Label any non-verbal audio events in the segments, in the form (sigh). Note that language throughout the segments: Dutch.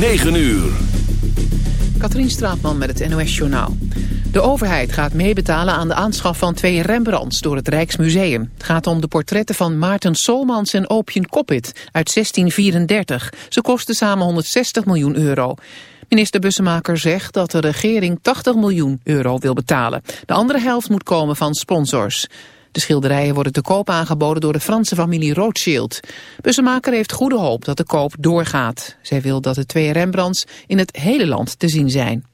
9 uur. Katrien Straatman met het NOS-journaal. De overheid gaat meebetalen aan de aanschaf van twee Rembrandts door het Rijksmuseum. Het gaat om de portretten van Maarten Solmans en Opium Coppit uit 1634. Ze kosten samen 160 miljoen euro. Minister Bussemaker zegt dat de regering 80 miljoen euro wil betalen. De andere helft moet komen van sponsors. De schilderijen worden te koop aangeboden door de Franse familie Rothschild. Bussemaker heeft goede hoop dat de koop doorgaat. Zij wil dat de twee Rembrandts in het hele land te zien zijn.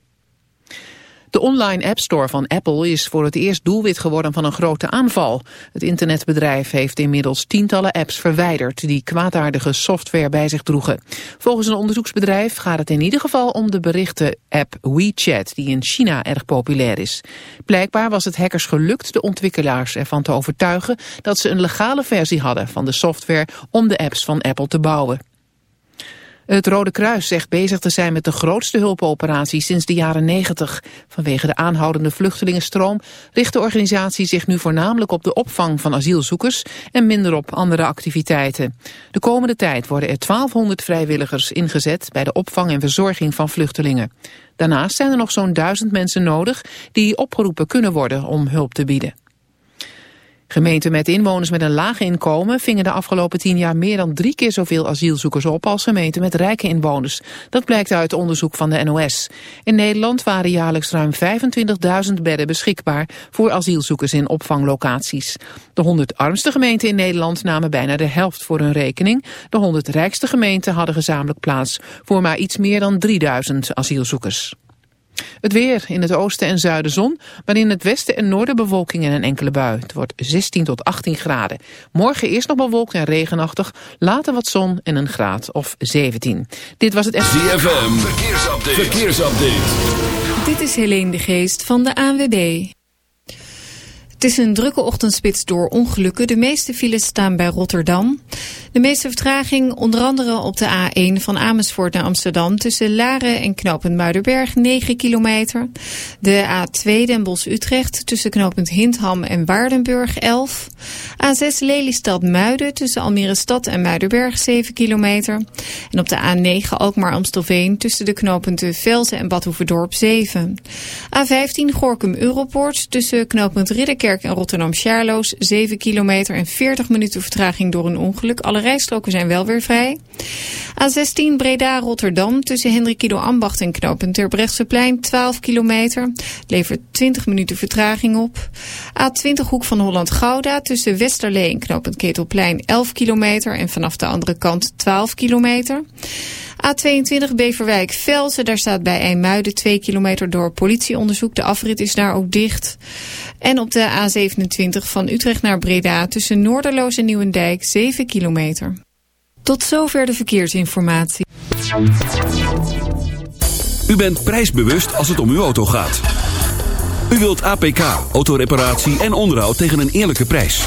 De online App Store van Apple is voor het eerst doelwit geworden van een grote aanval. Het internetbedrijf heeft inmiddels tientallen apps verwijderd die kwaadaardige software bij zich droegen. Volgens een onderzoeksbedrijf gaat het in ieder geval om de berichten-app WeChat die in China erg populair is. Blijkbaar was het hackers gelukt de ontwikkelaars ervan te overtuigen dat ze een legale versie hadden van de software om de apps van Apple te bouwen. Het Rode Kruis zegt bezig te zijn met de grootste hulpoperatie sinds de jaren 90. Vanwege de aanhoudende vluchtelingenstroom richt de organisatie zich nu voornamelijk op de opvang van asielzoekers en minder op andere activiteiten. De komende tijd worden er 1200 vrijwilligers ingezet bij de opvang en verzorging van vluchtelingen. Daarnaast zijn er nog zo'n duizend mensen nodig die opgeroepen kunnen worden om hulp te bieden. Gemeenten met inwoners met een laag inkomen vingen de afgelopen tien jaar meer dan drie keer zoveel asielzoekers op als gemeenten met rijke inwoners. Dat blijkt uit onderzoek van de NOS. In Nederland waren jaarlijks ruim 25.000 bedden beschikbaar voor asielzoekers in opvanglocaties. De 100 armste gemeenten in Nederland namen bijna de helft voor hun rekening. De 100 rijkste gemeenten hadden gezamenlijk plaats voor maar iets meer dan 3000 asielzoekers. Het weer in het oosten en zuiden zon, maar in het westen en noorden bewolking en een enkele bui. Het wordt 16 tot 18 graden. Morgen eerst nog bewolkt en regenachtig, later wat zon en een graad of 17. Dit was het... ZFM, verkeersupdate. verkeersupdate. Dit is Helene de Geest van de ANWB. Het is een drukke ochtendspits door ongelukken. De meeste files staan bij Rotterdam. De meeste vertraging onder andere op de A1 van Amersfoort naar Amsterdam... tussen Laren en knooppunt Muiderberg, 9 kilometer. De A2 Den Bosch-Utrecht tussen knooppunt Hindham en Waardenburg, 11. A6 Lelystad-Muiden tussen Almere Stad en Muiderberg, 7 kilometer. En op de A9 Alkmaar-Amstelveen tussen de knooppunten Velzen en Badhoevedorp, 7. A15 Gorkum-Europoort tussen knooppunt Ridderkerk en Rotterdam-Charloes 7 kilometer en 40 minuten vertraging door een ongeluk. Alle rijstroken zijn wel weer vrij. A16 Breda-Rotterdam tussen Hendrikido Ambacht en knooppunt Terbrechtseplein 12 kilometer. Levert 20 minuten vertraging op. A20 Hoek van Holland-Gouda tussen Westerlee en knooppunt Ketelplein 11 kilometer. En vanaf de andere kant 12 kilometer. A22 Beverwijk-Velsen, daar staat bij IJmuiden 2 kilometer door politieonderzoek. De afrit is daar ook dicht. En op de A27 van Utrecht naar Breda tussen Noorderloos en Nieuwendijk 7 kilometer. Tot zover de verkeersinformatie. U bent prijsbewust als het om uw auto gaat. U wilt APK, autoreparatie en onderhoud tegen een eerlijke prijs.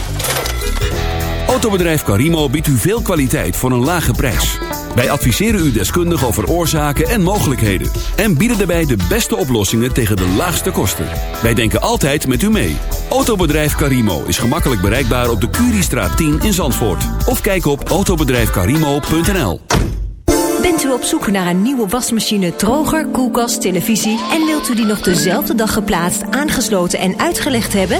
Autobedrijf Carimo biedt u veel kwaliteit voor een lage prijs. Wij adviseren u deskundig over oorzaken en mogelijkheden. En bieden daarbij de beste oplossingen tegen de laagste kosten. Wij denken altijd met u mee. Autobedrijf Karimo is gemakkelijk bereikbaar op de Curiestraat 10 in Zandvoort. Of kijk op autobedrijfkarimo.nl Bent u op zoek naar een nieuwe wasmachine, droger, koelkast, televisie... en wilt u die nog dezelfde dag geplaatst, aangesloten en uitgelegd hebben?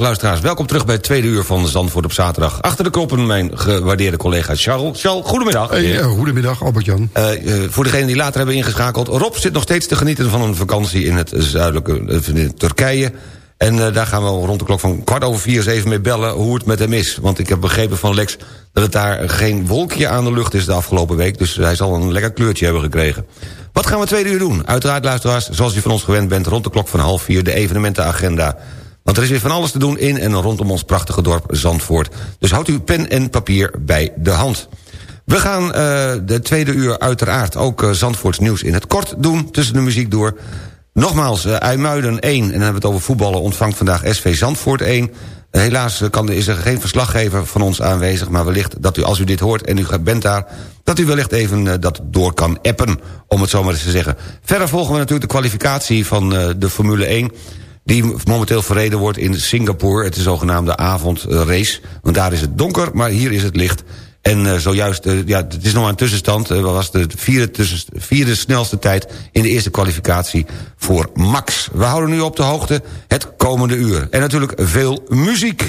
Luisteraars. Welkom terug bij het tweede uur van Zandvoort op zaterdag. Achter de knoppen mijn gewaardeerde collega Charles. Charles, goedemiddag. Hey, eh, goedemiddag, Albert-Jan. Eh, eh, voor degenen die later hebben ingeschakeld... Rob zit nog steeds te genieten van een vakantie in het zuidelijke in Turkije. En daar gaan we rond de klok van kwart over vier eens even mee bellen hoe het met hem is. Want ik heb begrepen van Lex dat het daar geen wolkje aan de lucht is de afgelopen week. Dus hij zal een lekker kleurtje hebben gekregen. Wat gaan we tweede uur doen? Uiteraard, luisteraars, zoals u van ons gewend bent... rond de klok van half vier de evenementenagenda. Want er is weer van alles te doen in en rondom ons prachtige dorp Zandvoort. Dus houdt uw pen en papier bij de hand. We gaan eh, de tweede uur uiteraard ook uh, Zandvoorts nieuws in het kort doen... tussen de muziek door. Nogmaals, uh, IJmuiden 1, en dan hebben we het over voetballen... ontvangt vandaag SV Zandvoort 1. helaas kan, is er geen verslaggever van ons aanwezig... maar wellicht dat u, als u dit hoort en u bent daar... dat u wellicht even dat door kan appen, om het zo maar eens te zeggen. Verder volgen we natuurlijk de kwalificatie van de Formule 1 die momenteel verreden wordt in Singapore. Het is de zogenaamde avondrace. Want daar is het donker, maar hier is het licht. En uh, zojuist, uh, ja, het is nog een tussenstand. Uh, was de vierde snelste tijd in de eerste kwalificatie voor Max. We houden nu op de hoogte het komende uur. En natuurlijk veel muziek.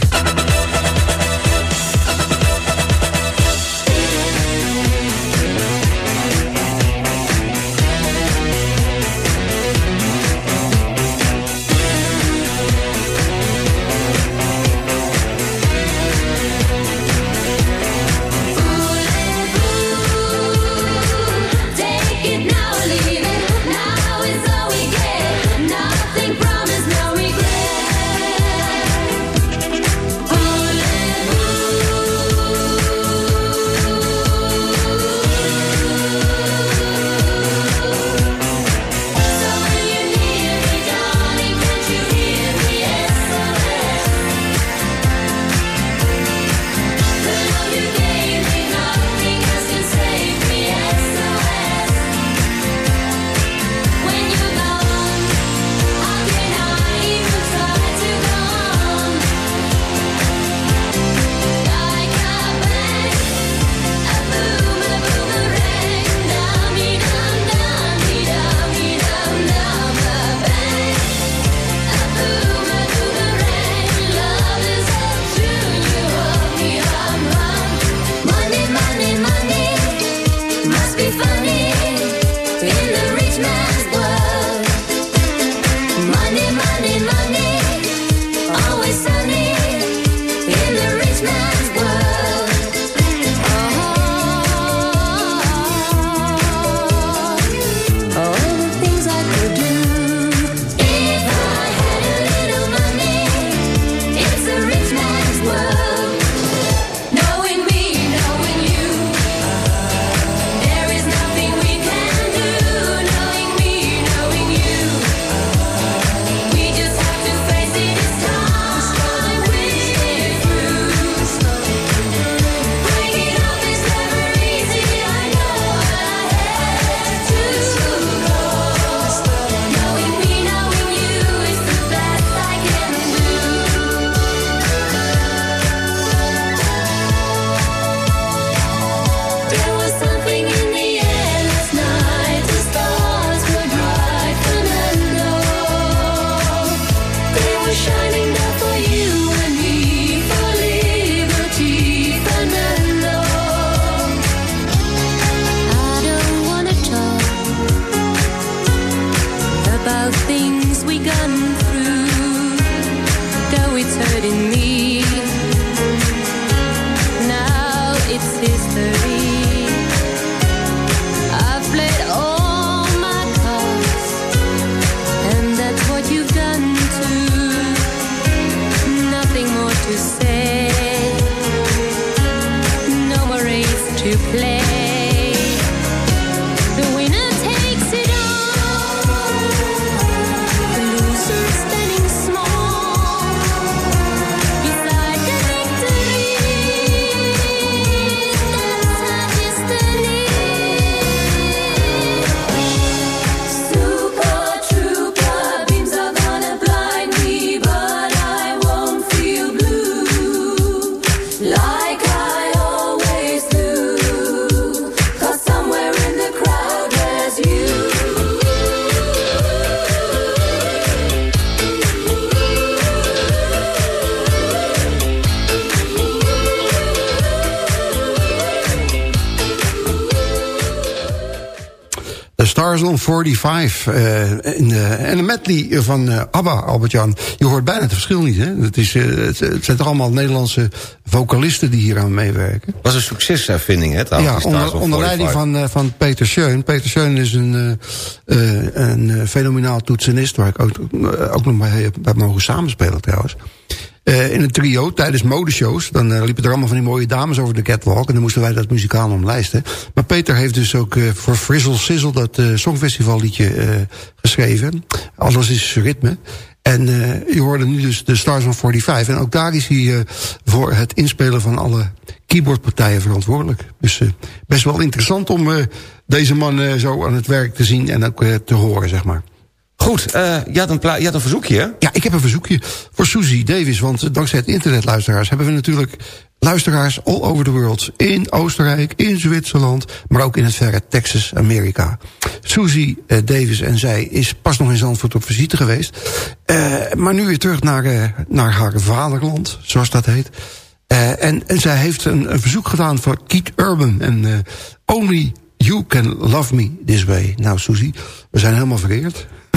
45. eh, in de, en een medley van eh, ABBA, Albert-Jan. Je hoort bijna het verschil niet, hè? Het, is, eh, het, het zijn toch allemaal Nederlandse vocalisten die hier aan meewerken? was een succesuitvinding, hè? Ja, onder, leiding 45. van, van Peter Scheun. Peter Scheun is een, een fenomenaal toetsenist... waar ik ook, ook nog bij, bij mogen samenspelen trouwens. Eh, in een trio tijdens modeshows. Dan eh, liepen er allemaal van die mooie dames over de catwalk... en dan moesten wij dat muzikaal omlijsten. Maar Peter heeft dus ook eh, voor Frizzle Sizzle... dat Songfestival liedje geschreven. Alles is ritme. En je hoorde nu dus de Stars van 45. En ook daar is hij voor het inspelen van alle keyboardpartijen verantwoordelijk. Dus best wel interessant om deze man zo aan het werk te zien en ook te horen, zeg maar. Goed, eh, je, had een verzoekje, hè? Ja, ik heb een verzoekje voor Susie Davis. Want dankzij het internetluisteraars hebben we natuurlijk luisteraars all over the world. In Oostenrijk, in Zwitserland, maar ook in het verre Texas, Amerika. Susie eh, Davis en zij is pas nog in Zandvoort op visite geweest. Eh, maar nu weer terug naar, eh, naar haar vaderland, zoals dat heet. En, en zij heeft een, een verzoek gedaan voor Keith Urban. En Only You Can Love Me This Way. Nou, Susie, we zijn helemaal vereerd.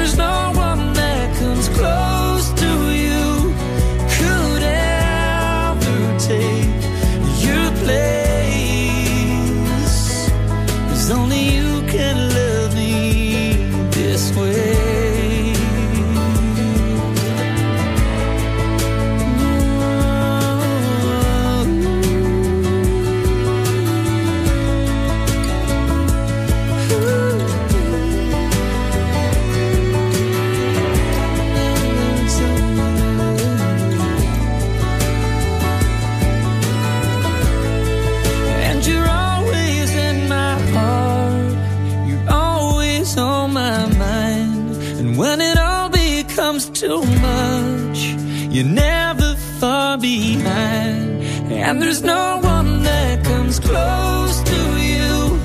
there's no And there's no one that comes close to you.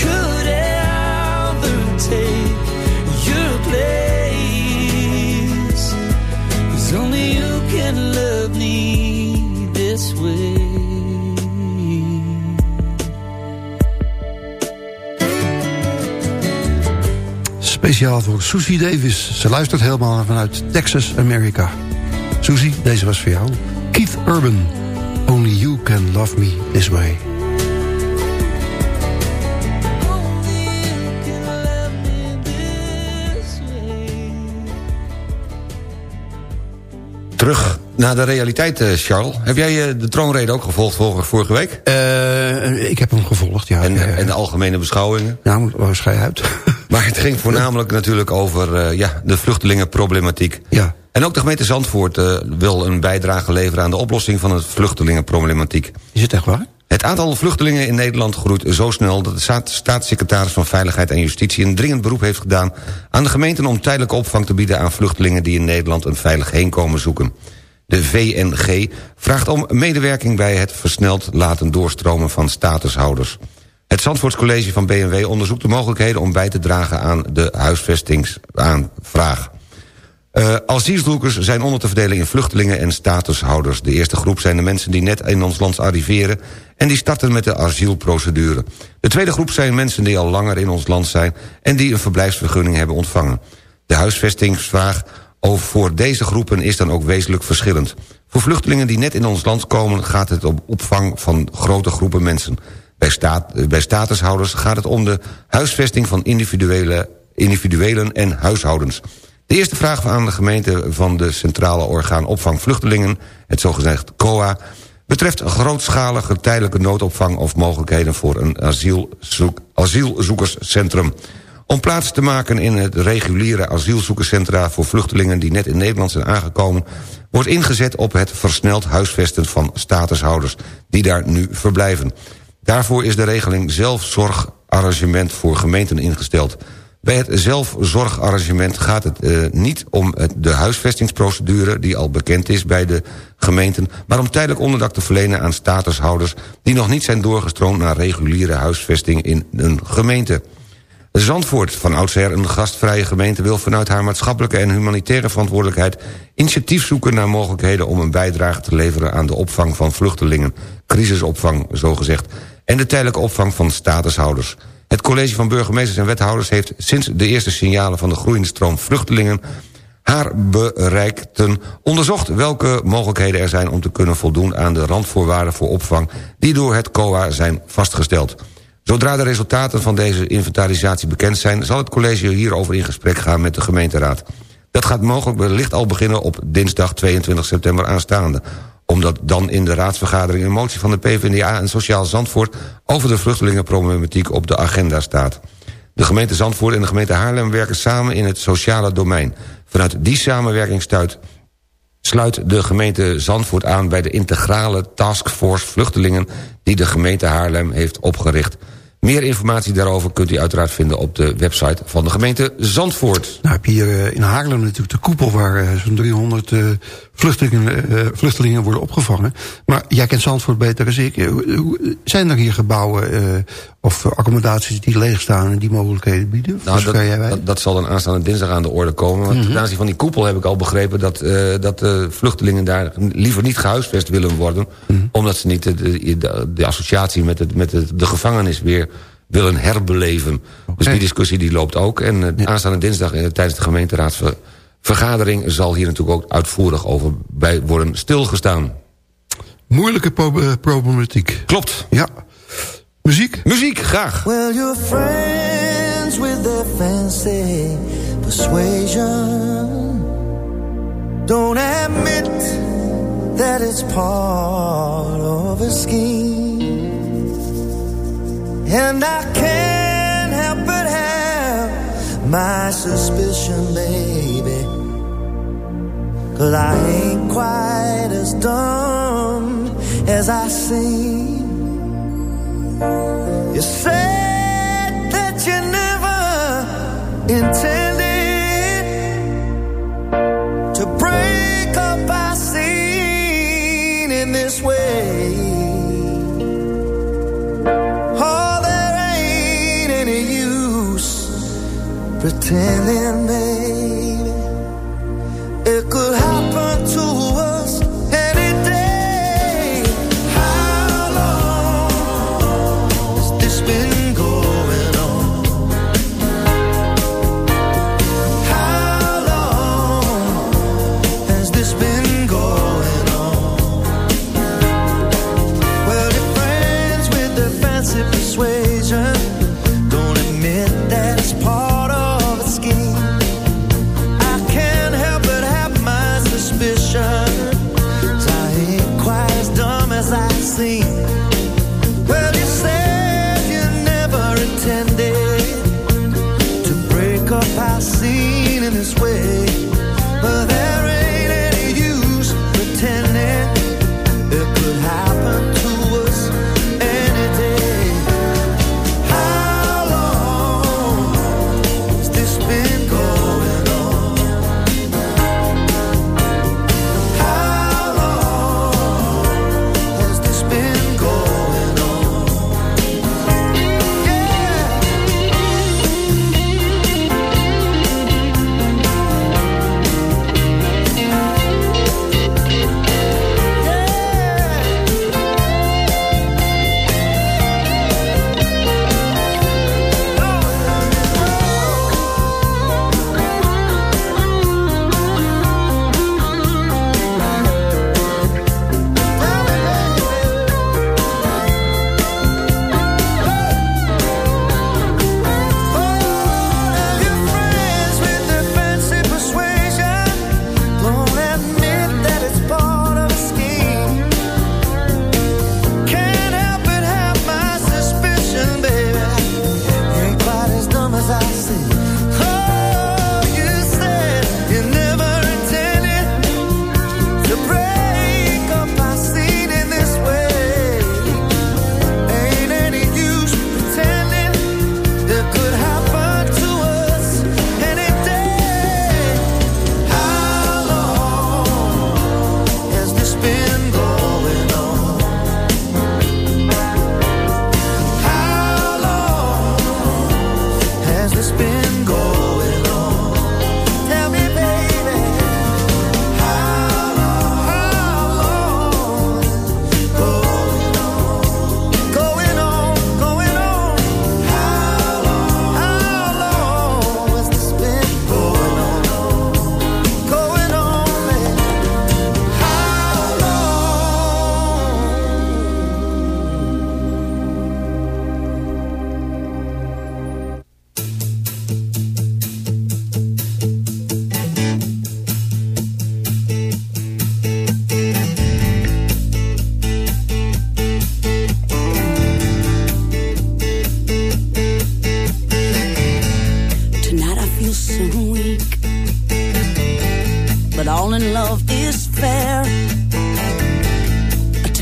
Could ever take your place. Cause only you can love me this way. Speciaal voor Susie Davis. Ze luistert helemaal vanuit Texas, Amerika. Susie, deze was voor jou. Keith Urban. Only you can love me this way. Terug naar de realiteit, eh, Charles. Heb jij eh, de troonrede ook gevolgd vorige, vorige week? Eh, ik heb hem gevolgd, ja. En, en de algemene beschouwingen? Nou, waar schij uit? Maar het ging voornamelijk natuurlijk over eh, ja, de vluchtelingenproblematiek. ja. En ook de gemeente Zandvoort eh, wil een bijdrage leveren... aan de oplossing van het vluchtelingenproblematiek. Is het echt waar? Het aantal vluchtelingen in Nederland groeit zo snel... dat de staat- staatssecretaris van Veiligheid en Justitie... een dringend beroep heeft gedaan aan de gemeenten... om tijdelijke opvang te bieden aan vluchtelingen... die in Nederland een veilig heenkomen zoeken. De VNG vraagt om medewerking bij het versneld laten doorstromen van statushouders. Het Zandvoortscollege van BMW onderzoekt de mogelijkheden... om bij te dragen aan de huisvestingsaanvraag. Uh, asielzoekers zijn onder te verdelen in vluchtelingen en statushouders. De eerste groep zijn de mensen die net in ons land arriveren... en die starten met de asielprocedure. De tweede groep zijn mensen die al langer in ons land zijn... en die een verblijfsvergunning hebben ontvangen. De huisvestingsvraag over voor deze groepen is dan ook wezenlijk verschillend. Voor vluchtelingen die net in ons land komen... gaat het om opvang van grote groepen mensen. Bij, staat, bij statushouders gaat het om de huisvesting van individuele, individuelen en huishoudens... De eerste vraag aan de gemeente van de Centrale Orgaan Opvang Vluchtelingen... het zogezegd COA... betreft grootschalige tijdelijke noodopvang... of mogelijkheden voor een asielzoek, asielzoekerscentrum. Om plaats te maken in het reguliere asielzoekerscentra... voor vluchtelingen die net in Nederland zijn aangekomen... wordt ingezet op het versneld huisvesten van statushouders... die daar nu verblijven. Daarvoor is de regeling zelfzorgarrangement voor gemeenten ingesteld... Bij het zelfzorgarrangement gaat het uh, niet om de huisvestingsprocedure... die al bekend is bij de gemeenten... maar om tijdelijk onderdak te verlenen aan statushouders... die nog niet zijn doorgestroomd naar reguliere huisvesting in een gemeente. Zandvoort, van oudsher een gastvrije gemeente... wil vanuit haar maatschappelijke en humanitaire verantwoordelijkheid... initiatief zoeken naar mogelijkheden om een bijdrage te leveren... aan de opvang van vluchtelingen, crisisopvang zogezegd... en de tijdelijke opvang van statushouders... Het college van burgemeesters en wethouders heeft sinds de eerste signalen van de groeiende stroom vluchtelingen haar bereikten onderzocht welke mogelijkheden er zijn om te kunnen voldoen aan de randvoorwaarden voor opvang die door het COA zijn vastgesteld. Zodra de resultaten van deze inventarisatie bekend zijn... zal het college hierover in gesprek gaan met de gemeenteraad. Dat gaat mogelijk wellicht al beginnen op dinsdag 22 september aanstaande omdat dan in de raadsvergadering een motie van de PvdA en Sociaal Zandvoort... over de vluchtelingenproblematiek op de agenda staat. De gemeente Zandvoort en de gemeente Haarlem werken samen in het sociale domein. Vanuit die samenwerking stuit, sluit de gemeente Zandvoort aan... bij de integrale taskforce vluchtelingen die de gemeente Haarlem heeft opgericht... Meer informatie daarover kunt u uiteraard vinden op de website van de gemeente Zandvoort. Nou heb je hier eh, in Haarlem natuurlijk de koepel waar eh, zo'n 300 uh, vluchtelingen, vluchtelingen worden opgevangen. Maar jij kent Zandvoort beter dan ik. Zijn er hier gebouwen of accommodaties die leegstaan en die mogelijkheden bieden? Nou, dat, jij dat, dat zal dan aanstaande dinsdag aan de orde komen. Want ten aanzien van die koepel heb ik al begrepen... dat, uh, dat de vluchtelingen daar liever niet gehuisvest willen worden... omdat ze niet de, de, de associatie met, het, met het, de gevangenis weer willen herbeleven. Dus die discussie die loopt ook. En uh, aanstaande dinsdag uh, tijdens de gemeenteraadsvergadering... zal hier natuurlijk ook uitvoerig over bij worden stilgestaan. Moeilijke pro- eh, problematiek. Klopt. Ja. Muziek? Muziek, graag. Well, you're friends with their fancy persuasion. Don't admit that it's part of a scheme. And I can't help but have my suspicion, baby. Cause I ain't quite as dumb as I seem. You said that you never intended telling me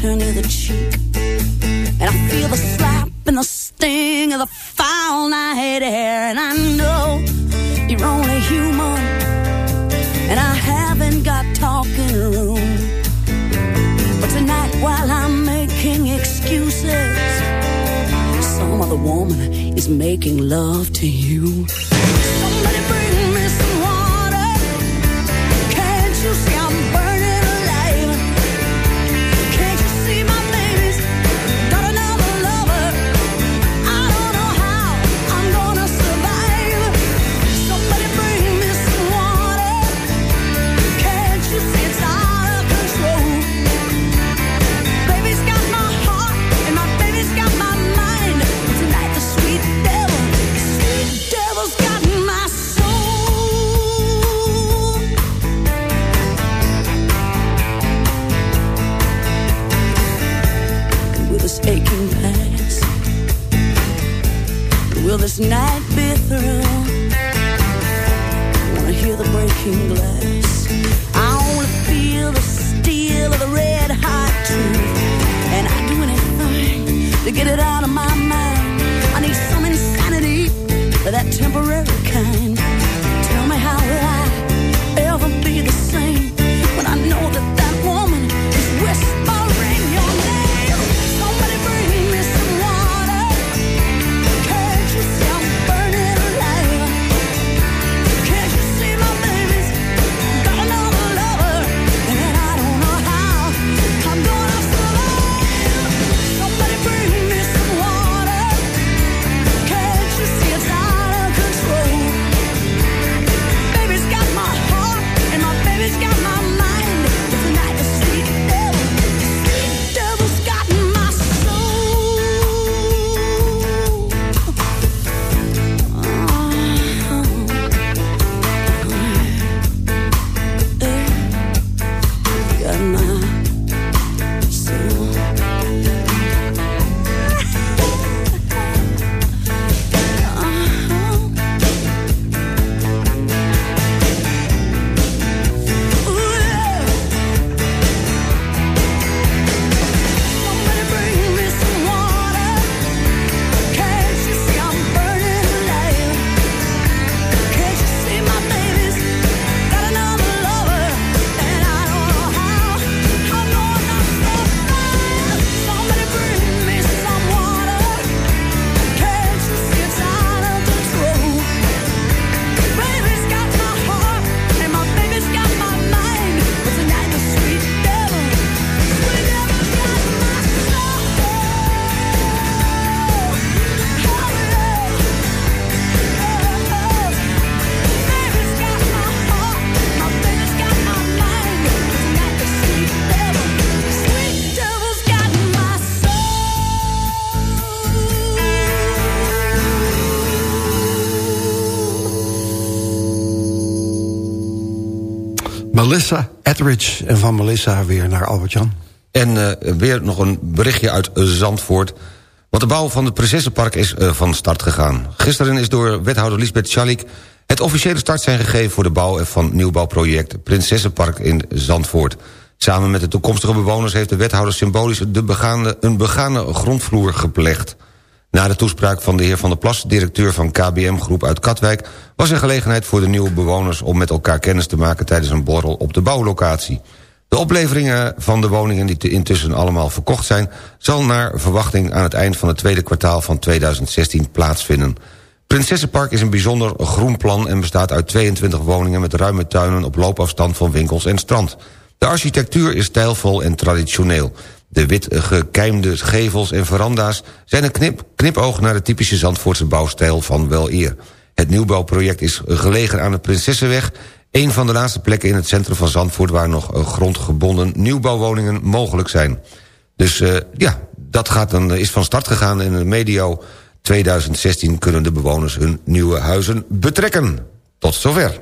turn the cheek. And I feel the slap and the sting of the foul night air. And I know you're only human. And I haven't got talking room. But tonight, while I'm making excuses, some other woman is making love to you. Will this night be through? wanna hear the breaking glass, I wanna feel the steel of the red hot truth. And I'd do anything to get it out of my mind. I need some insanity, that temporary kind Melissa Etheridge. En van Melissa weer naar Albert-Jan. En eh, weer nog een berichtje uit Zandvoort. Want de bouw van het Prinsessenpark is eh, van start gegaan. Gisteren is door wethouder Lisbeth Schalik... het officiële start zijn gegeven voor de bouw van nieuwbouwproject... Prinsessenpark in Zandvoort. Samen met de toekomstige bewoners heeft de wethouder symbolisch... De begaande, een begane grondvloer geplegd. Na de toespraak van de heer Van der Plas, directeur van KBM Groep uit Katwijk... was er gelegenheid voor de nieuwe bewoners om met elkaar kennis te maken... tijdens een borrel op de bouwlocatie. De opleveringen van de woningen die intussen allemaal verkocht zijn... zal naar verwachting aan het eind van het tweede kwartaal van 2016 plaatsvinden. Prinsessenpark is een bijzonder groen plan... en bestaat uit 22 woningen met ruime tuinen op loopafstand van winkels en strand. De architectuur is stijlvol en traditioneel. De wit gekeimde gevels en veranda's zijn een knip, knipoog naar de typische Zandvoortse bouwstijl van wel eer. Het nieuwbouwproject is gelegen aan de Prinsessenweg... een van de laatste plekken in het centrum van Zandvoort... waar nog eh, grondgebonden nieuwbouwwoningen mogelijk zijn. Dus uh, ja, dat gaat dan, is van start gegaan in medio 2016... kunnen de bewoners hun nieuwe huizen betrekken. Tot zover.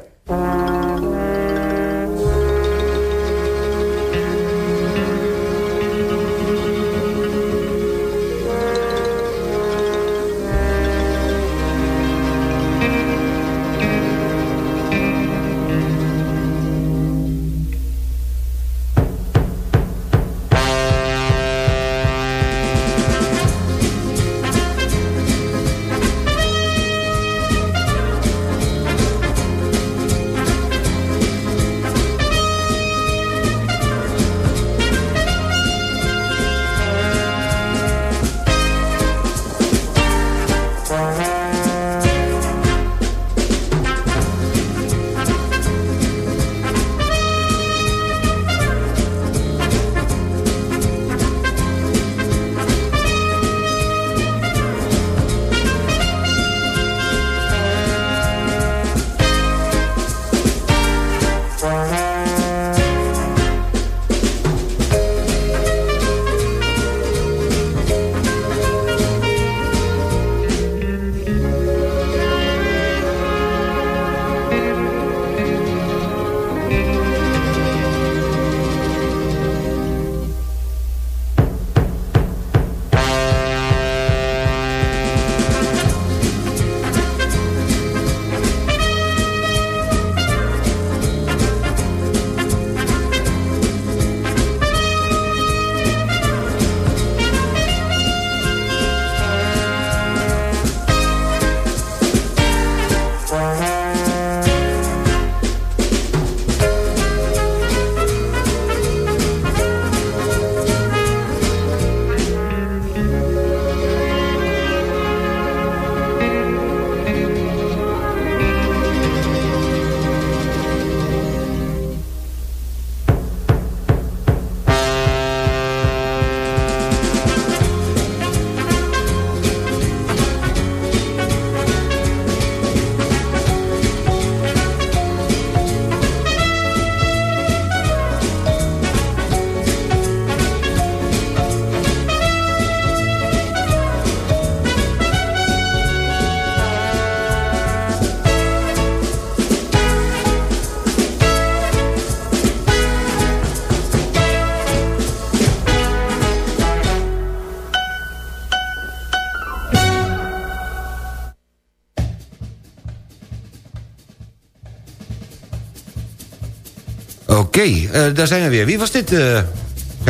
Oké, eh, daar zijn we weer. Wie was dit? eh?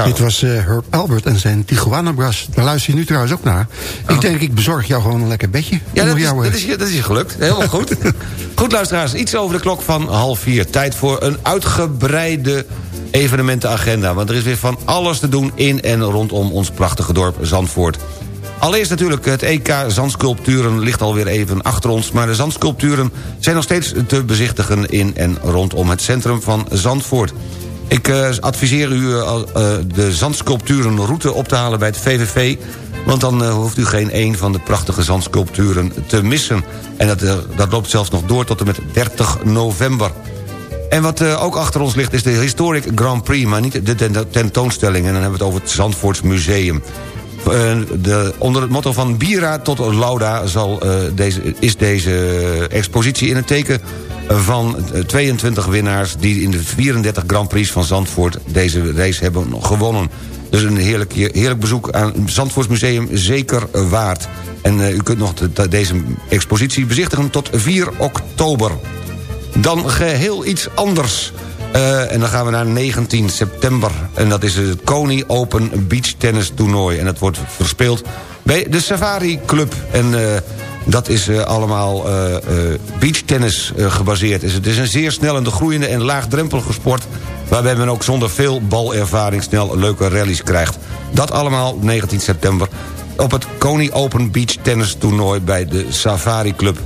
Dit was eh, Herb Albert en zijn Tijuana Brass. Daar luister je nu trouwens ook naar. Ik denk, ik bezorg jou gewoon een lekker bedje. Oh. Ja, dat is, jou, eh, dat, is, dat is je gelukt. Helemaal goed. (laughs) goed, luisteraars. Iets over de klok van half vier. Tijd voor een uitgebreide evenementenagenda. Want er is weer van alles te doen in en rondom ons prachtige dorp Zandvoort. Allereerst natuurlijk het EK Zandsculpturen ligt alweer even achter ons... maar de zandsculpturen zijn nog steeds te bezichtigen in en rondom het centrum van Zandvoort. Ik eh, adviseer u eh, de zandsculpturenroute op te halen bij het VVV... want dan hoeft u geen een van de prachtige zandsculpturen te missen. En dat, dat loopt zelfs nog door tot en met 30 november. En wat ook achter ons ligt is de Historic Grand Prix... maar niet de ten- tentoonstelling. En dan hebben we het over het Zandvoorts Museum. Eh, de, onder het motto van Bira tot Lauda zal, eh, deze, is deze expositie in het teken van eh, 22 winnaars... die in de 34 Grand Prix van Zandvoort deze race hebben gewonnen. Dus een heerlijk, heerlijk bezoek aan het Zandvoortsmuseum zeker waard. En eh, u kunt nog de- de- deze expositie bezichtigen tot 4 oktober. Dan geheel iets anders. Eh, en dan gaan we naar 19 september. En dat is het Kony Open Beach Tennis Toernooi. En dat wordt verspeeld bij de Safari Club. En eh, dat is eh, allemaal beachtennis gebaseerd. Dus het is een zeer snel en de groeiende en laagdrempelige sport... waarbij men ook zonder veel balervaring snel leuke rallies krijgt. Dat allemaal 19 september op het Kony Open Beach Tennis Toernooi bij de Safari Club.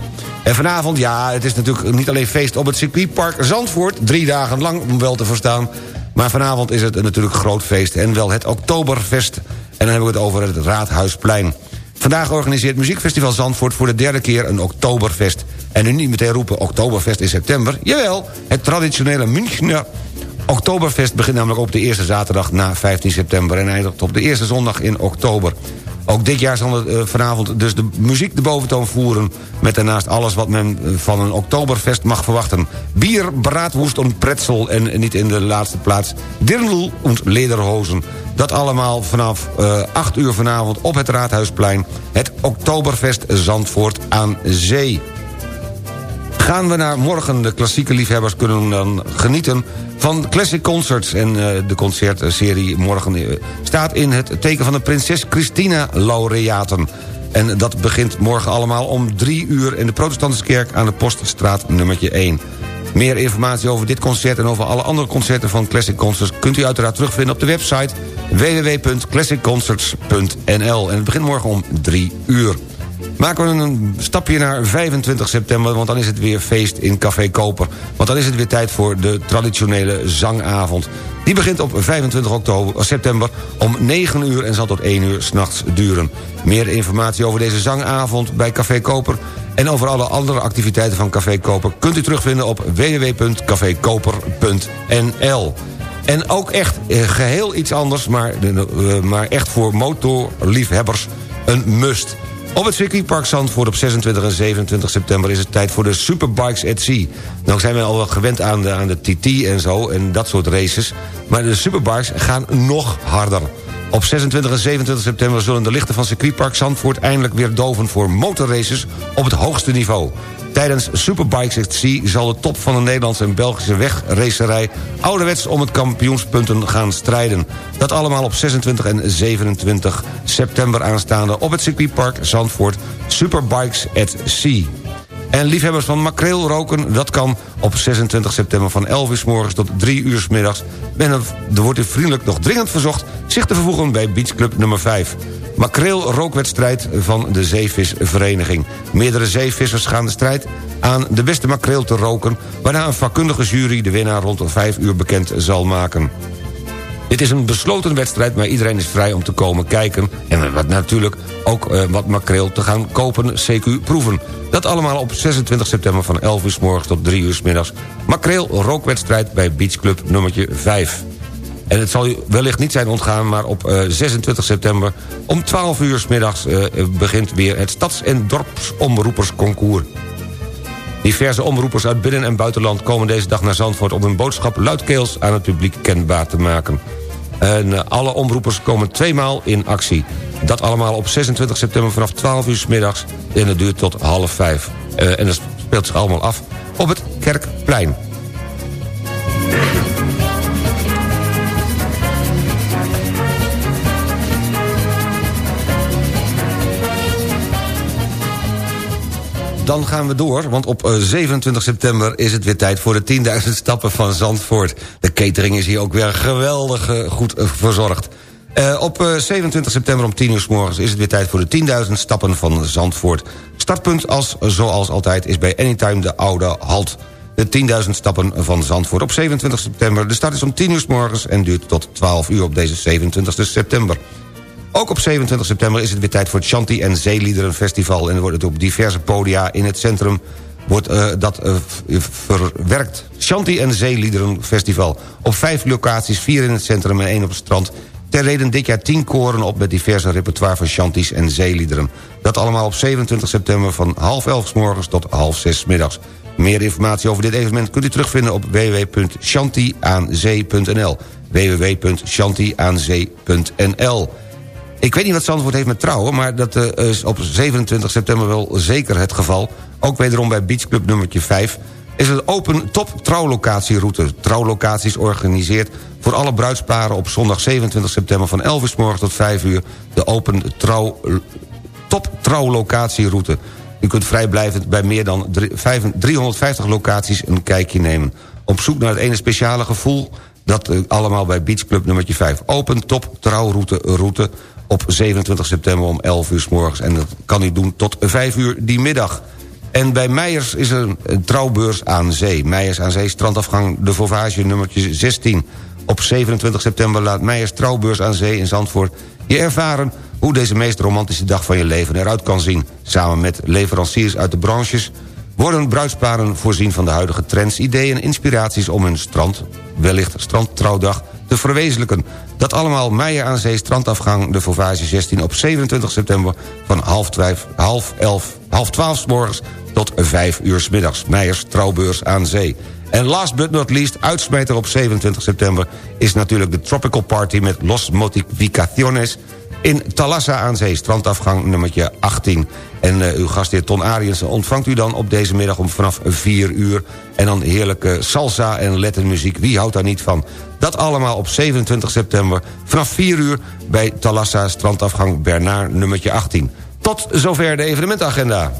En vanavond, ja, het is natuurlijk niet alleen feest op het circuitpark Zandvoort... drie dagen lang, om wel te verstaan... maar vanavond is het natuurlijk groot feest en wel het Oktoberfest. En dan hebben we het over het Raadhuisplein. Vandaag organiseert Muziekfestival Zandvoort voor de derde keer een Oktoberfest. En nu niet meteen roepen Oktoberfest in september. Jawel, het traditionele Münchner Oktoberfest begint namelijk op de eerste zaterdag na 15 september... en eindigt op de eerste zondag in oktober. Ook dit jaar zal het eh, vanavond dus de muziek de boventoon voeren... met daarnaast alles wat men eh, van een Oktoberfest mag verwachten. Bier, braadwoest en pretzel en niet in de laatste plaats... dirndl en lederhozen. Dat allemaal vanaf eh 8 uur vanavond op het Raadhuisplein... het Oktoberfest Zandvoort aan Zee. Gaan we naar morgen. De klassieke liefhebbers kunnen dan genieten van Classic Concerts. En eh, de concertserie morgen eh, staat in het teken van de Prinses Christina laureaten. En dat begint morgen allemaal om drie uur... in de Protestantse Kerk aan de Poststraat nummertje 1. Meer informatie over dit concert en over alle andere concerten van Classic Concerts... kunt u uiteraard terugvinden op de website www.classicconcerts.nl. En het begint morgen om drie uur. Maken we een stapje naar 25 september... want dan is het weer feest in Café Koper. Want dan is het weer tijd voor de traditionele zangavond. Die begint op 25 oktober, september om 9 uur... en zal tot 1 uur s'nachts duren. Meer informatie over deze zangavond bij Café Koper... en over alle andere activiteiten van Café Koper... kunt u terugvinden op www.cafekoper.nl. En ook echt eh, geheel iets anders, maar, eh, maar echt voor motorliefhebbers een must... Op het circuitpark Zandvoort op 26 en 27 september... is het tijd voor de Superbikes at Sea. Nou zijn we al wel gewend aan de, aan de TT en zo... en dat soort races. Maar de Superbikes gaan nog harder. Op 26 en 27 september zullen de lichten van circuitpark Zandvoort... eindelijk weer doven voor motorraces op het hoogste niveau. Tijdens Superbikes at Sea zal de top van de Nederlandse en Belgische wegracerij... ouderwets om het kampioenspunten gaan strijden. Dat allemaal op 26 en 27 september aanstaande... op het circuitpark Zandvoort Superbikes at Sea. En liefhebbers van makreel roken, dat kan op 26 september van 11 uur s morgens tot 3 uur s middags. En er wordt u vriendelijk nog dringend verzocht zich te vervoegen bij Beach Club nummer 5. Makreel rookwedstrijd van de Zeevisvereniging. Meerdere zeevissers gaan de strijd aan de beste makreel te roken... waarna een vakkundige jury de winnaar rond 5 uur bekend zal maken. Dit is een besloten wedstrijd, maar iedereen is vrij om te komen kijken... en wat natuurlijk ook eh, wat makreel te gaan kopen, CQ proeven. Dat allemaal op 26 september van 11 uur s morgens tot 3 uur s middags. Makreel rookwedstrijd bij Beach Club nummertje 5. En het zal u wellicht niet zijn ontgaan, maar op eh, 26 september... om 12 uur s middags eh, begint weer het Stads- en Dorpsomroepersconcours. Diverse omroepers uit binnen- en buitenland komen deze dag naar Zandvoort... om hun boodschap luidkeels aan het publiek kenbaar te maken. En eh, alle omroepers komen tweemaal in actie. Dat allemaal op 26 september vanaf 12 uur s middags... en het duurt tot half vijf. Eh, en dat speelt zich allemaal af op het Kerkplein. Dan gaan we door, want op eh, 27 september is het weer tijd voor de 10.000 stappen van Zandvoort. De catering is hier ook weer geweldig eh, goed eh, verzorgd. Eh, op eh, 27 september om 10 uur s morgens is het weer tijd voor de 10.000 stappen van Zandvoort. Startpunt als, zoals altijd is bij Anytime de Oude Halt. De 10.000 stappen van Zandvoort op 27 september. De start is om 10 uur s morgens en duurt tot 12 uur op deze 27 september. Ook op 27 september is het weer tijd voor het Shanti en Zeeliederenfestival... en er wordt het op diverse podia in het centrum wordt, eh, dat eh, verwerkt. Shanti en Zeeliederenfestival. Op vijf locaties, vier in het centrum en één op het strand... ter reden dit jaar tien koren op met diverse repertoire van Shanties en Zeeliederen. Dat allemaal op 27 september van half elf morgens tot half zes middags. Meer informatie over dit evenement kunt u terugvinden op www.shantiaanzee.nl www.shantiaanzee.nl Ik weet niet wat Zandvoort heeft met trouwen... maar dat eh, is op 27 september wel zeker het geval. Ook wederom bij Beach Club nummertje 5 is het open top trouwlocatieroute. Trouwlocaties organiseert voor alle bruidsparen op zondag 27 september... van 11 uur s tot 5 uur de open trouw, top trouwlocatieroute. U kunt vrijblijvend bij meer dan drie- vijf- 350 locaties een kijkje nemen. Op zoek naar het ene speciale gevoel... dat eh, allemaal bij Beach Club nummertje 5. Open top trouwroute route op 27 september om 11 uur s morgens. En dat kan u doen tot 5 uur die middag. En bij Meijers is er een, trouwbeurs aan zee. Meijers aan zee, strandafgang de Vauvage nummertje 16. Op 27 september laat Meijers trouwbeurs aan zee in Zandvoort... je ervaren hoe deze meest romantische dag van je leven eruit kan zien. Samen met leveranciers uit de branches worden bruidsparen voorzien van de huidige trends... ideeën en inspiraties om hun strand, wellicht strandtrouwdag, te verwezenlijken. Dat allemaal Meijer aan Zee, strandafgang, de Vauvage 16... op 27 september van half, twijf, half, elf, half twaalf 's morgens tot vijf uur 's middags. Meijers Trouwbeurs aan Zee. En last but not least, uitsmijter op 27 september... is natuurlijk de Tropical Party met Los Motivaciones in Talassa aan Zee, strandafgang nummertje 18. En eh, uw gastheer Ton Ariens ontvangt u dan op deze middag om vanaf 4 uur. En dan heerlijke salsa en lettermuziek, wie houdt daar niet van? Dat allemaal op 27 september vanaf 4 uur bij Talassa, strandafgang Bernard nummertje 18. Tot zover de evenementagenda.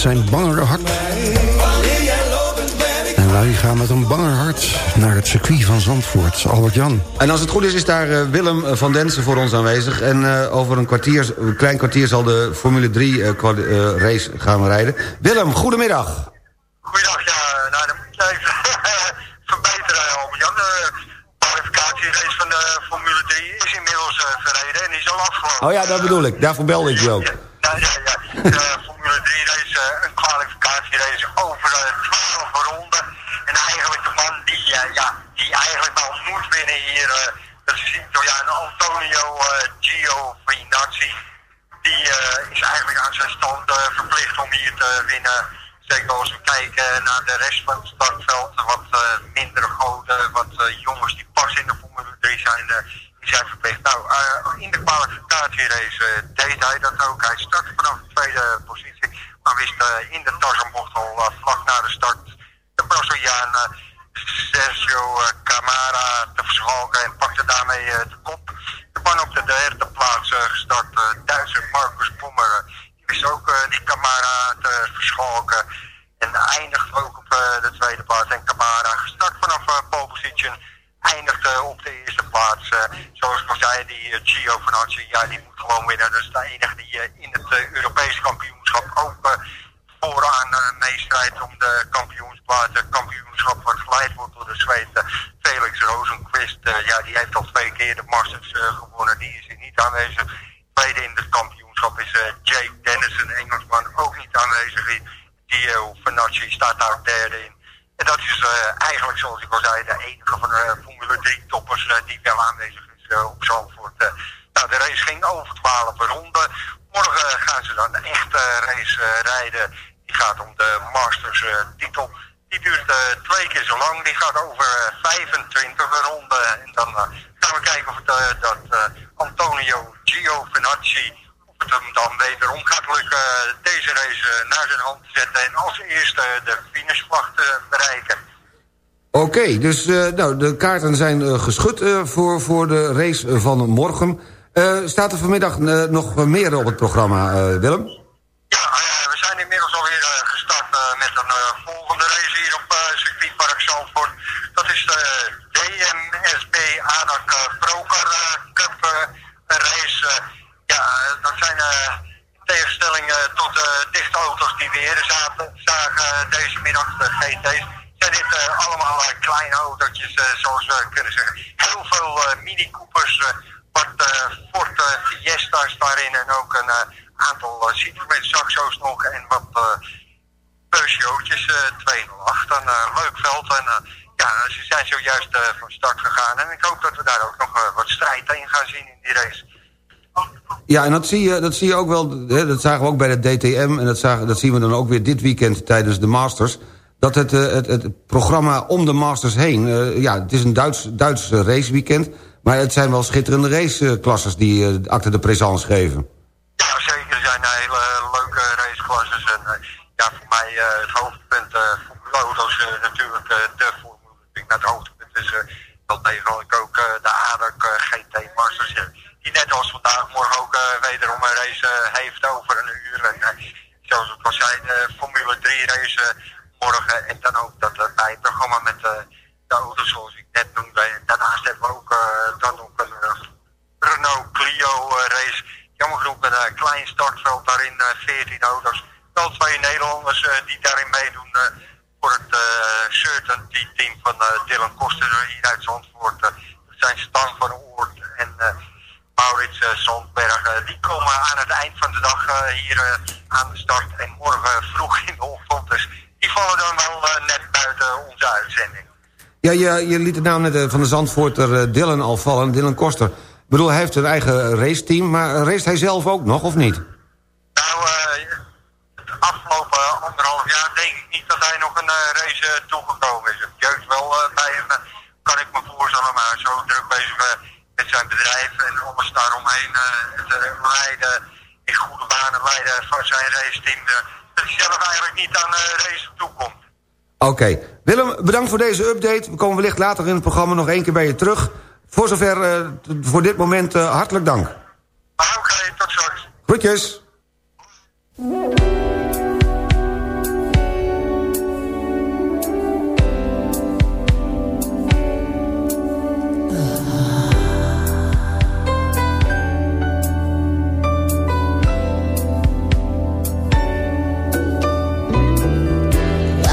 Zijn bangere hart. En wij gaan met een banger hart naar het circuit van Zandvoort. Albert-Jan. En als het goed is, is daar eh, Willem van Densen voor ons aanwezig. En eh, over een, kwartier, een klein kwartier zal de Formule 3 eh, kwali- eh, race gaan rijden. Willem, goedemiddag. Goeiedag, ja, nou dan moet je even (laughs) verbeteren, Albert-Jan. De kwalificatierace van de Formule 3 is inmiddels eh, verreden en die is al afgelopen. Oh ja, dat bedoel ik. Daarvoor belde ik je ook. Ja, ja, ja. De Formule 3 race, eh, een kwalificatierace over eh 12 ronden. En eigenlijk de man die, eh, ja, die eigenlijk wel moet winnen hier, eh, dat is Italiaan Antonio eh, Giovinazzi. Die eh, is eigenlijk aan zijn stand eh, verplicht om hier te winnen. Zeker als we kijken naar de rest van het startveld. Wat eh, minder goden, wat eh, jongens die pas in de Formule 3 zijn, eh, die zijn Nou, eh, in de kwalificatierace eh, deed hij dat ook. Hij startte vanaf de tweede positie. Maar wist eh, in de Tarzanbocht al vlak na de start de Braziliaan Sergio Camara te verschalken en pakte daarmee de kop. De man op de derde plaats gestart, Duitser Marcus Pommer. die wist ook die Camara te verschalken. En eindigt ook op de tweede plaats. En Camara gestart vanaf pole position. Eindigt eh, op de eerste plaats. Eh, zoals ik al zei, die uh, Gio Vanacci, ja, die moet gewoon winnen. Dat is de enige die eh, in het eh, Europese kampioenschap ook eh, vooraan eh, meestrijdt om de kampioensplaats. Kampioenschap wat geleid wordt door de Zweed eh, Felix Rosenquist. Eh, ja, die heeft al twee keer de Masters eh, gewonnen. Die is hier niet aanwezig. Tweede in het kampioenschap is eh, Jake Dennis, een Engelsman, ook niet aanwezig. Gio Vanacci staat daar derde in. En dat is eh, eigenlijk, zoals ik al zei, de enige van de Formule 3 toppers eh, die wel aanwezig is eh, op Zandvoort. Eh, nou, de race ging over 12 ronden. Morgen gaan ze dan de echte race eh, rijden. Die gaat om de Masters eh, titel. Die duurt eh, twee keer zo lang. Die gaat over eh, 25 ronden. En dan eh, gaan we kijken of eh, dat eh, Antonio Giovinazzi het hem dan wederom gaat lukken deze race eh, naar zijn hand te zetten. En als eerste de finishvlag te bereiken. Oké, dus eh, nou, de kaarten zijn eh, geschud voor, voor de race van morgen. Staat er vanmiddag nog meer op het programma, Willem? Ja, we zijn inmiddels alweer gestart met een volgende race hier op circuitpark Zandvoort. Dat is de DMSB ADAC Procar Cup race. Eh, ja, eh, dat zijn eh, in tegenstelling eh, tot de dichte auto's die we eerder zaten, zagen eh, deze middag, de GT's. Zijn dit eh, allemaal eh, kleine autootjes, eh, zoals we kunnen zeggen. Heel veel eh, Mini Coopers, eh, wat eh, Ford eh, Fiesta's daarin en ook een eh, aantal uh, Citroën Saxo's nog en wat eh Peugeotjes eh 208. Een eh, leuk veld en eh, ja, ze zijn zojuist eh, van start gegaan. En ik hoop dat we daar ook nog eh, wat strijd in gaan zien in die race. Ja, en dat zie je, dat zie je ook wel, hè, dat zagen we ook bij de DTM... en dat, dat zien we dan ook weer dit weekend tijdens de Masters... dat het, eh, het, het programma om de Masters heen... eh, ja, het is een Duits, Duits eh, raceweekend... maar het zijn wel schitterende raceklasses die acte de présence geven. Ja, zeker. Er zijn hele leuke raceklasses. En ja, voor mij het hoogtepunt eh Formule auto's natuurlijk de Formule. Ik dat het hoogtepunt is wel degelijk ook de ADAC GT Masters. Die net als vandaag morgen ook eh, wederom een race eh, heeft over een uur. En eh, zoals ik al zei, de Formule 3 race morgen. En dan ook dat bij het programma met de auto's zoals ik net noemde. En daarnaast hebben we ook dan ook een Renault Clio race. Jammer genoeg met een klein startveld daarin, eh, 14 auto's. Wel twee Nederlanders die daarin meedoen voor het uh, certainty team van eh, Dylan Koster hier uit Zandvoort. Dat zijn Stan van Oort en Maurits eh, Zandberg. Eh, die komen aan het eind van de dag eh, hier aan de start. En morgen vroeg in de ochtend. Dus die vallen dan wel net buiten onze uitzending. Ja, je, je liet de naam net eh, van de Zandvoorter Dylan al vallen, Dylan Koster. Ik bedoel, hij heeft een eigen raceteam, maar race hij zelf ook nog, of niet? Nou, het afgelopen anderhalf jaar denk ik niet dat hij nog een race toegekomen is. Het jeugd wel bij hem, kan ik me voorstellen, maar zo druk bezig met zijn bedrijf en alles daaromheen. eh, eh, leiden, in goede banen leiden van zijn raceteam. eh, dat hij zelf eigenlijk niet aan eh race toekomt. Oké. Willem, bedankt voor deze update. We komen wellicht later in het programma nog één keer bij je terug. Voor zover, voor dit moment, hartelijk dank. Oké, tot straks. Groetjes.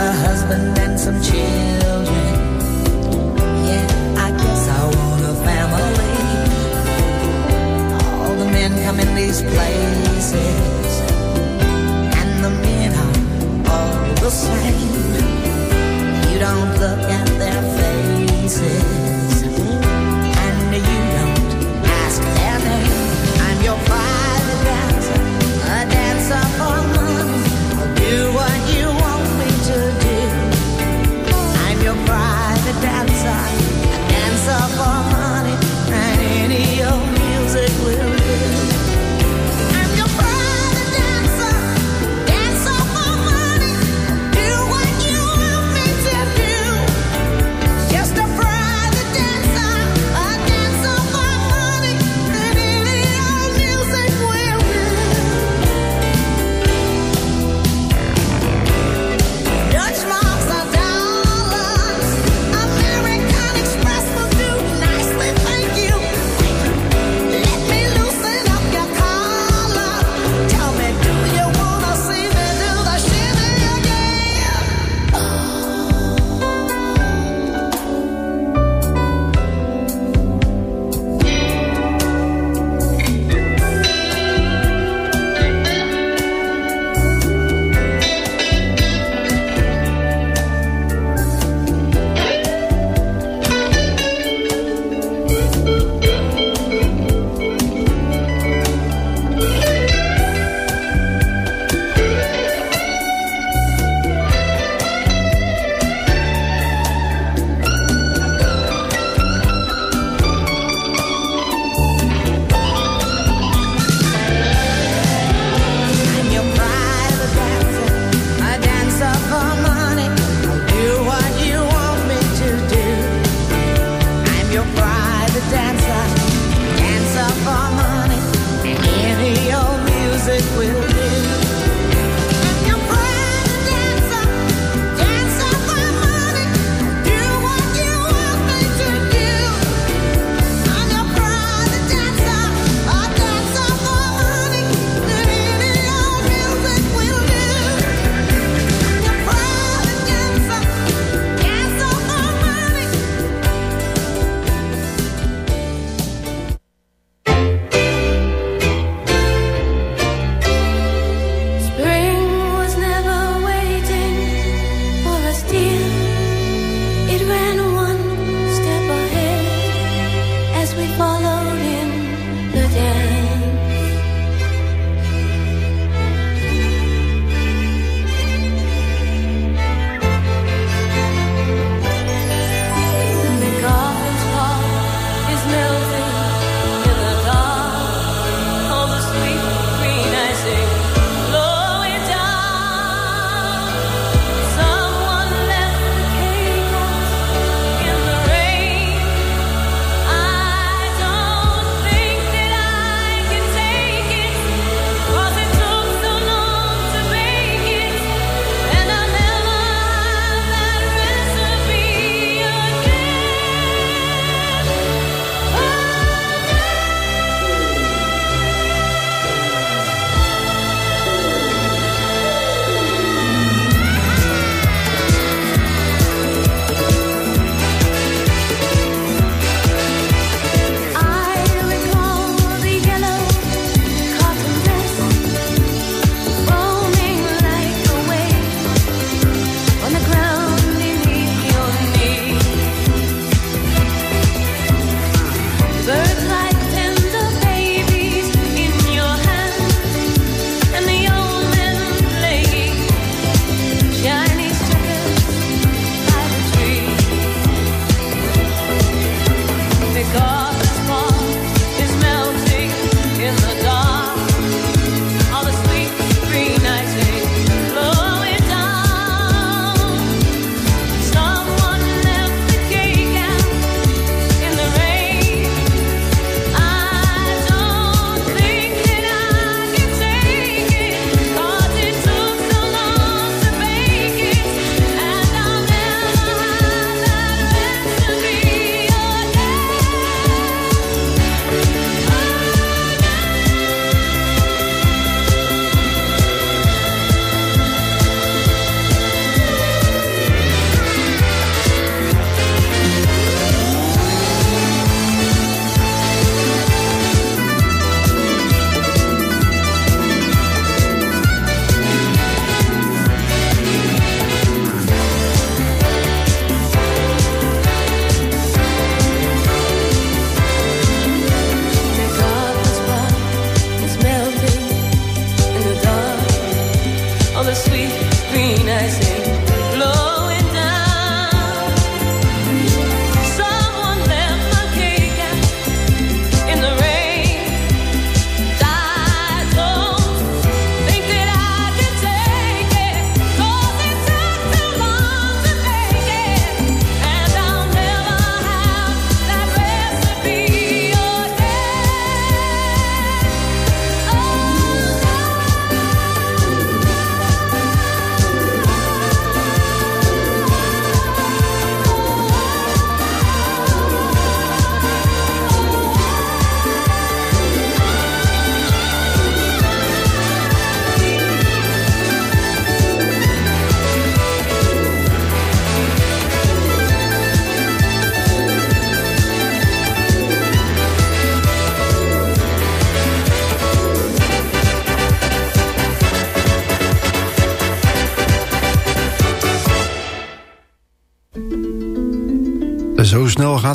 A husband and some children. Yeah, I guess I want a family. All the men come in these places, and the men are all the same.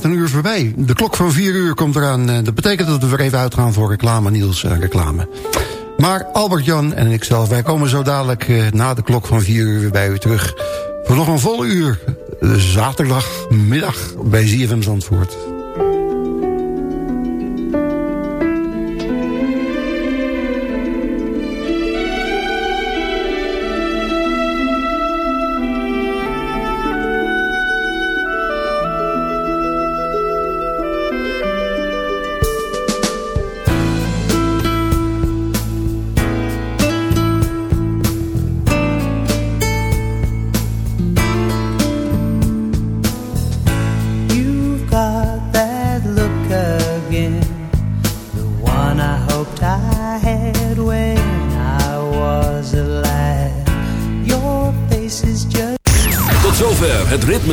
Een uur voorbij. De klok van vier uur komt eraan. Eh, Dat betekent dat we weer even uitgaan voor reclame, Niels, eh, reclame. Maar Albert-Jan en ikzelf, wij komen zo dadelijk eh, na de klok van vier uur weer bij u terug. Voor nog een volle uur, zaterdagmiddag bij ZFM Zandvoort.